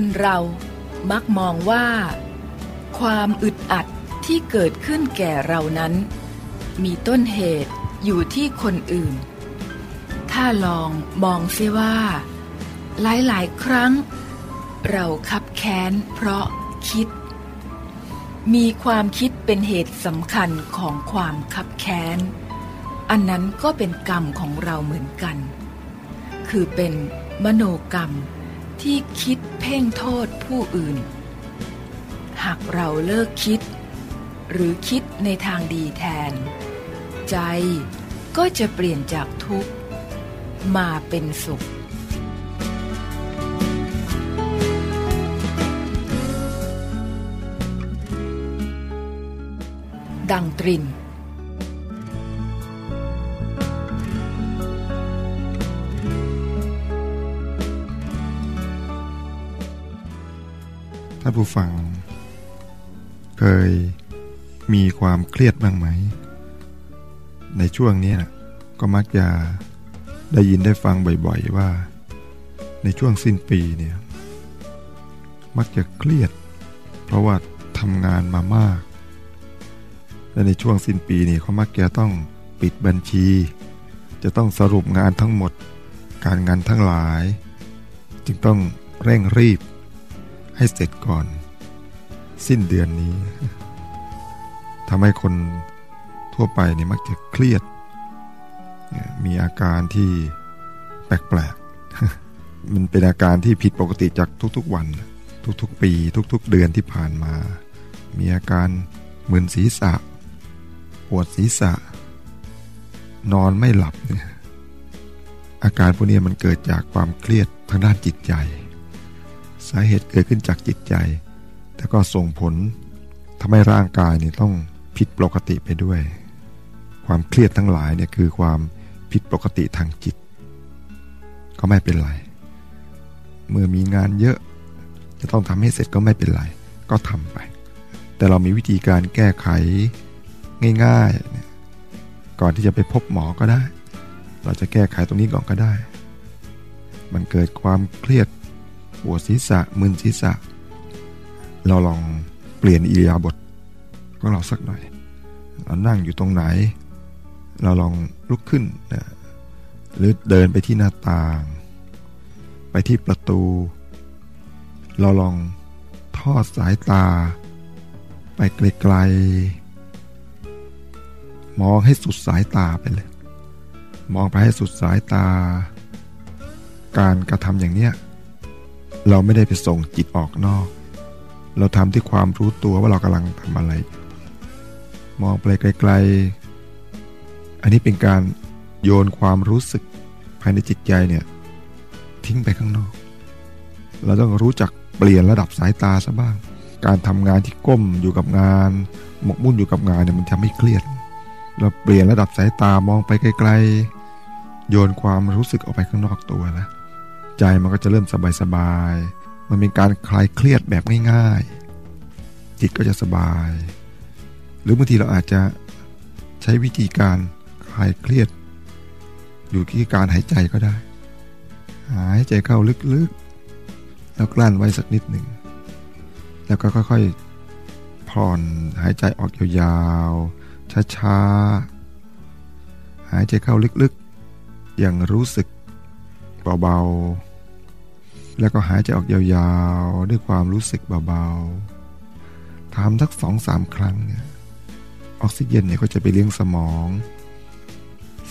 คนเรามักมองว่า ความอึดอัดที่เกิดขึ้นแก่เรานั้น มีต้นเหตุอยู่ที่คนอื่น ถ้าลองมองซิว่า หลายๆ ครั้ง เราคับแค้นเพราะคิด มีความคิดเป็นเหตุสำคัญของความคับแค้น อันนั้นก็เป็นกรรมของเราเหมือนกัน คือเป็นมโนกรรม ที่คิดเพ่งโทษผู้อื่น หากเราเลิกคิด หรือคิดในทางดีแทน ใจก็จะเปลี่ยนจากทุกข์ มาเป็นสุข ดังตริน ผู้ฟัง เคยมีความเครียดบ้างไหม ในช่วงนี้นะก็มักจะได้ยินได้ฟังบ่อยๆว่า ในช่วงสิ้นปีเนี่ย มักจะเครียด เพราะว่าทำงานมามาก และในช่วงสิ้นปีนี่เขามักจะต้องปิดบัญชี จะต้องสรุปงานทั้งหมด การงานทั้งหลาย จึงต้องเร่งรีบ ให้เสร็จก่อน สิ้นเดือนนี้ทำให้คนทั่วไปเนี่ยมักจะเครียด มีอาการที่แปลกๆ มันเป็นอาการที่ผิดปกติจากทุกๆวัน ทุกๆ ปี ทุกๆ เดือนที่ผ่านมา มีอาการมึนศีรษะ ปวดศีรษะ นอนไม่หลับเนี่ยอาการพวกนี้มันเกิดจากความเครียดทางด้านจิตใจ สาเหตุเกิดขึ้นจากจิตใจ แต่ก็ส่งผลทำให้ร่างกายเนี่ยต้องผิดปกติไปด้วย ความเครียดทั้งหลายเนี่ยคือความผิดปกติทางจิต ก็ไม่เป็นไร เมื่อมีงานเยอะจะต้องทำให้เสร็จก็ไม่เป็นไร ก็ทำไป แต่เรามีวิธีการแก้ไขง่ายๆ ก่อนที่จะไปพบหมอก็ได้ เราจะแก้ไขตรงนี้ก่อนก็ได้ มันเกิดความเครียด ปวดศีรษะมึนศีรษะ เราลองเปลี่ยนอิริยาบถของเราสักหน่อย เรานั่งอยู่ตรงไหน เราลองลุกขึ้นนะหรือเดินไปที่หน้าต่าง ไปที่ประตู เราลองทอดสายตา ไปไกลๆ มองให้สุดสายตาไปเลย มองไปให้สุดสายตา การกระทำอย่างเนี้ย เราไม่ได้ไปส่งจิตออกนอก เราทำที่ความรู้ตัวว่าเรากำลังทำอะไร มองไปไกลๆ อันนี้เป็นการโยนความรู้สึกภายในจิตใจเนี่ยทิ้งไปข้างนอก เราต้องรู้จักเปลี่ยนระดับสายตาซะบ้าง การทำงานที่ก้มอยู่กับงาน หมกมุ่นอยู่กับงานเนี่ยมันทำให้เครียด เราเปลี่ยนระดับสายตามองไปไกลๆ โยนความรู้สึกออกไปข้างนอกตัวนะ ใจมันก็จะเริ่มสบายๆ มันเป็นการคลายเครียดแบบง่ายๆ จิตก็จะสบาย หรือบางทีเราอาจจะใช้วิธีการคลายเครียด อยู่ที่การหายใจก็ได้ หายใจเข้าลึกๆ แล้วกลั้นไว้สักนิดหนึ่ง แล้วก็ค่อยๆ ผ่อนหายใจออกยาวๆ ช้าๆ หายใจเข้าลึกๆ อย่างรู้สึกเบาๆ แล้วก็หายใจออกยาวๆ ด้วยความรู้สึกเบาๆทำสักสองสามครั้งเนี่ยออกซิเจนเนี่ยก็จะไปเลี้ยงสมอง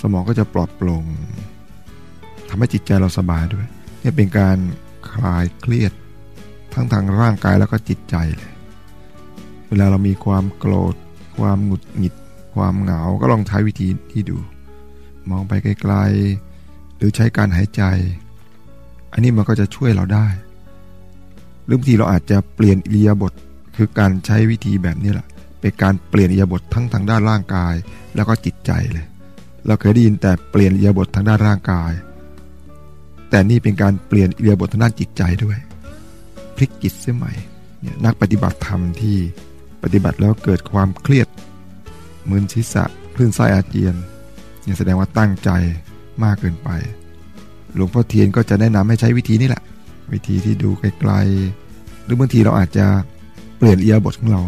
สมองก็จะปลอดโปร่งทำให้จิตใจเราสบายด้วยนี่เป็นการคลายเครียด ทั้งทางร่างกายแล้วก็จิตใจเลย เวลาเรามีความโกรธ ความหงุดหงิด ความเหงา ก็ลองใช้วิธีที่ดู มองไปไกลๆ หรือใช้การหายใจ อันนี้มันก็จะช่วยเราได้หรือบางทีเราอาจจะเปลี่ยนอิริยาบถคือการใช้วิธีแบบนี้แหละเป็นการเปลี่ยนอิริยาบถทั้งทางด้านร่างกาย แล้วก็จิตใจเลย เราเคยได้ยินแต่เปลี่ยนอิริยาบถทางด้านร่างกาย แต่นี่เป็นการเปลี่ยนอิริยาบถทางด้านจิตใจด้วยพลิกจิตเสียใหม่เนี่ยนักปฏิบัติธรรมที่ปฏิบัติแล้วเกิดความเครียดมึนศีรษะคลื่นไส้อาเจียนเนี่ยแสดงว่าตั้งใจมากเกินไป หลวงพ่อเทียนก็จะแนะนำให้ใช้วิธีนี้แหละ วิธีที่ดูไกลๆหรือบางทีเราอาจจะเปลี่ยนเอียบทของเรา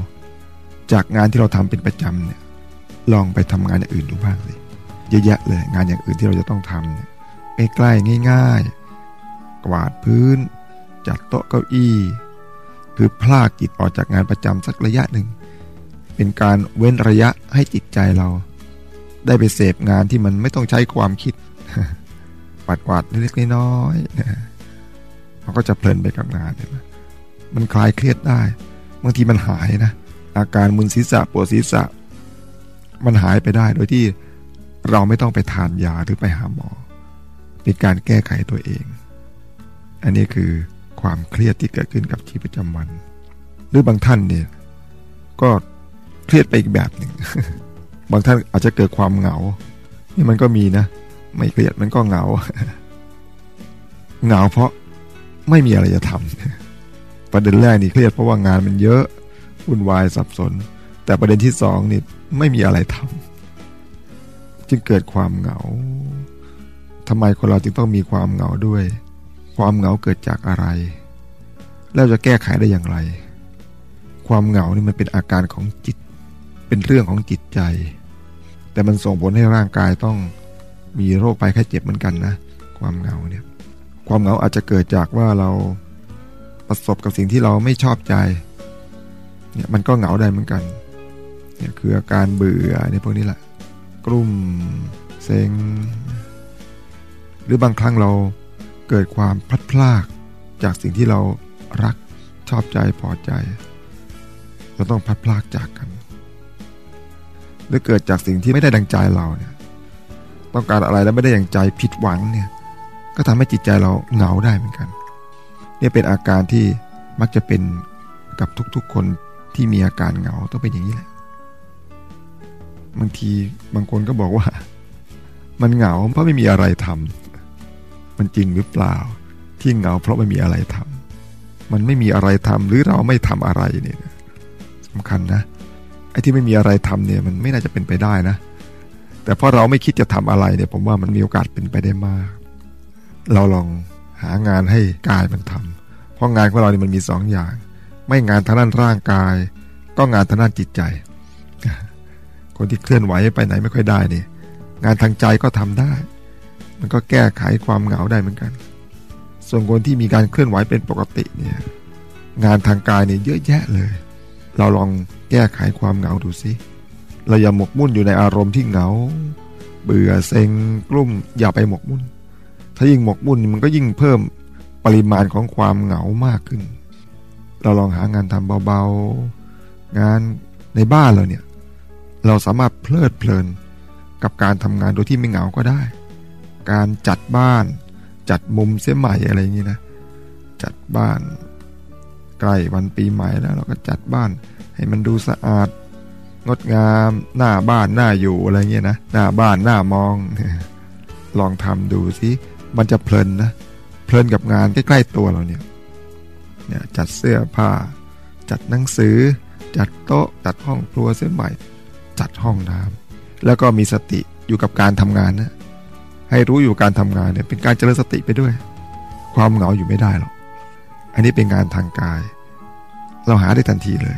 จากงานที่เราทำเป็นประจำเนี่ยลองไปทำงานอย่างอื่นดูบ้างสิเยอะแยะเลยงานอย่างอื่นที่เราจะต้องทำเนี่ยใกล้ๆง่าย ๆ กวาดพื้น จัดโต๊ะเก้าอี้ คือพลากจิตออกจากงานประจำสักระยะหนึ่ง เป็นการเว้นระยะให้จิตใจเรา ได้ไปเสพงานที่มันไม่ต้องใช้ความคิด ปัดกวาดเล็กๆน้อยๆมันก็จะเพลินไปกับงานเลยมันคลายเครียดได้บางทีมันหายนะอาการมึนศีรษะปวดศีรษะ มันหายไปได้โดยที่เราไม่ต้องไปทานยาหรือไปหาหมอเป็นการแก้ไขตัวเอง อันนี้คือความเครียดที่เกิดขึ้นกับชีวิตประจำวัน หรือบางท่านเนี่ยก็เครียดไปอีกแบบหนึ่ง บางท่านอาจจะเกิดความเหงา นี่มันก็มีนะ ไม่เครียดมันก็เหงา เหงาเพราะไม่มีอะไรจะทำประเด็นแรกนี่เครียดเพราะว่างานมันเยอะวุ่นวายสับสน แต่ประเด็นที่สองนี่ไม่มีอะไรทำจึงเกิดความเหงาทำไมคนเราจึงต้องมีความเหงาด้วย ความเหงาเกิดจากอะไร แล้วจะแก้ไขได้อย่างไร ความเหงานี่มันเป็นอาการของจิต เป็นเรื่องของจิตใจ แต่มันส่งผลให้ร่างกายต้อง มีโรคภัยไข้เจ็บเหมือนกันนะ ความเหงาเนี่ย ความเหงาอาจจะเกิดจากว่าเราประสบกับสิ่งที่เราไม่ชอบใจ เนี่ยมันก็เหงาได้เหมือนกัน เนี่ยคืออาการเบื่อในพวกนี้แหละ กลุ่มเซ็ง หรือบางครั้งเราเกิดความพลัดพรากจากสิ่งที่เรารักชอบใจพอใจเราต้องพลัดพรากจากกัน หรือเกิดจากสิ่งที่ไม่ได้ดังใจเราเนี่ย ต้องการอะไรแล้วไม่ได้อย่างใจผิดหวังเนี่ยก็ทำให้จิตใจเราเหงาได้เหมือนกันเนี่ยเป็นอาการที่มักจะเป็นกับทุกๆคนที่มีอาการเหงาต้องเป็นอย่างนี้แหละ บางทีบางคนก็บอกว่า มันเหงาเพราะไม่มีอะไรทำมันจริงหรือเปล่า ที่เหงาเพราะไม่มีอะไรทำมันไม่มีอะไรทำหรือเราไม่ทำอะไรเนี่ยสำคัญนะไอ้ที่ไม่มีอะไรทำเนี่ยมันไม่น่าจะเป็นไปได้นะ แต่พอเราไม่คิดจะทำอะไรเนี่ยผมว่ามันมีโอกาสเป็นไปได้มาก เราลองหางานให้กายมันทำเพราะงานของเราเนี่ยมันมีสองอย่าง ไม่งานทางด้านร่างกาย ก็งานทางด้านจิตใจ คนที่เคลื่อนไหวไปไหนไม่ค่อยได้เนี่ยงานทางใจก็ทำได้ มันก็แก้ไขความเหงาได้เหมือนกัน ส่วนคนที่มีการเคลื่อนไหวเป็นปกติเนี่ยงานทางกายเนี่ยเยอะแยะเลย เราลองแก้ไขความเหงาดูสิ เราอย่าหมกมุ่นอยู่ในอารมณ์ที่เหงา เบื่อเซ็งกลุ่มอย่าไปหมกมุ่น ถ้ายิ่งหมกมุ่นมันก็ยิ่งเพิ่มปริมาณของความเหงามากขึ้น เราลองหางานทำเบาๆ งานในบ้านเราเนี่ย เราสามารถเพลิดเพลินกับการทำงานโดยที่ไม่เหงาก็ได้ การจัดบ้าน จัดมุมเสียใหม่อะไรอย่างนี้นะ จัดบ้านใกล้วันปีใหม่แล้วเราก็จัดบ้านให้มันดูสะอาด งดงามหน้าบ้านหน้าอยู่อะไรเงี้ยนะหน้าบ้านหน้ามอง ลองทำดูสิมันจะเพลินนะเพลินกับงานใกล้ๆตัวเราเนี่ยเนี่ยจัดเสื้อผ้า จัดหนังสือ จัดโต๊ะจัดห้องครัวเสียใหม่ จัดห้องน้ำแล้วก็มีสติอยู่กับการทำงานนะให้รู้อยู่การทำงานเนี่ยเป็นการเจริญสติไปด้วย ความเหงาอยู่ไม่ได้หรอกอันนี้เป็นงานทางกาย เราหาได้ทันทีเลย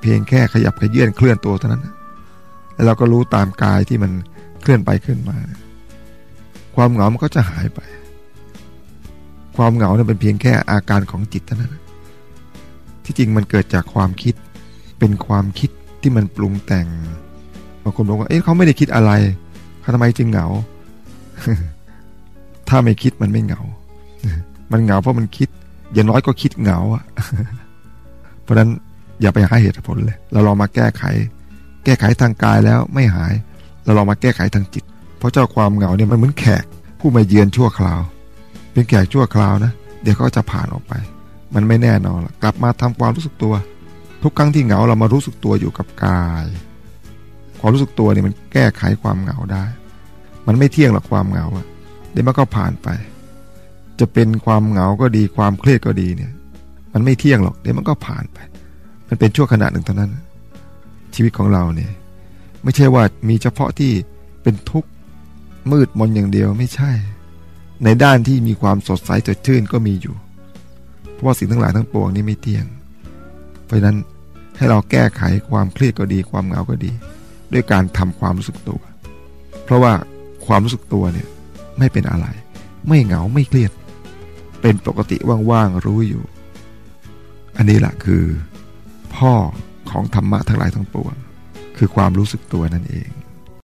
เพียงแค่ขยับขยื่นเคลื่อนตัวเท่านั้นแล้วเราก็รู้ตามกายที่มันเคลื่อนไปเคลื่อนมา ความเหงามันก็จะหายไป ความเหงาเนี่ยเป็นเพียงแค่อาการของจิตเท่านั้น ที่จริงมันเกิดจากความคิด เป็นความคิดที่มันปรุงแต่งบางคนบอกว่าเอ๊ะเขาไม่ได้คิดอะไรเขาทำไมจึงเหงา ถ้าไม่คิดมันไม่เหงา มันเหงาเพราะมันคิด อย่างน้อยก็คิดเหงาอะเพราะฉะนั้น อย่าไปหาเหตุผลเลย เราลองมาแก้ไข แก้ไขทางกายแล้วไม่หาย เราลองมาแก้ไขทางจิต เพราะเจ้าความเหงาเนี่ยมันเหมือนแขก ผู้มาเยือนชั่วคราว เป็นแขกชั่วคราวนะ เดี๋ยวก็จะผ่านออกไป มันไม่แน่นอนกลับมาทำความรู้สึกตัว ทุกครั้งที่เหงาเรามารู้สึกตัวอยู่กับกาย ความรู้สึกตัวเนี่ยมันแก้ไขความเหงาได้ มันไม่เที่ยงหรอกความเหงาอะเดี๋ยวมันก็ผ่านไป จะเป็นความเหงาก็ดีความเครียดก็ดีเนี่ย มันไม่เที่ยงหรอกเดี๋ยวมันก็ผ่านไป มันเป็นชั่วขณะหนึ่งเท่านั้น ชีวิตของเราเนี่ย ไม่ใช่ว่ามีเฉพาะที่เป็นทุกข์มืดมนอย่างเดียวไม่ใช่ ในด้านที่มีความสดใสสดชื่นก็มีอยู่ เพราะว่าสิ่งทั้งหลายทั้งปวงนี้ไม่เที่ยง เพราะฉะนั้นให้เราแก้ไขความเครียดก็ดี ความเหงาก็ดี ด้วยการทำความรู้สึกตัว เพราะว่าความรู้สึกตัวเนี่ยไม่เป็นอะไร ไม่เหงาไม่เครียด เป็นปกติว่างๆรู้อยู่ อันนี้แหละคือ พ่อของธรรมะทั้งหลายทั้งปวง คือความรู้สึกตัวนั่นเอง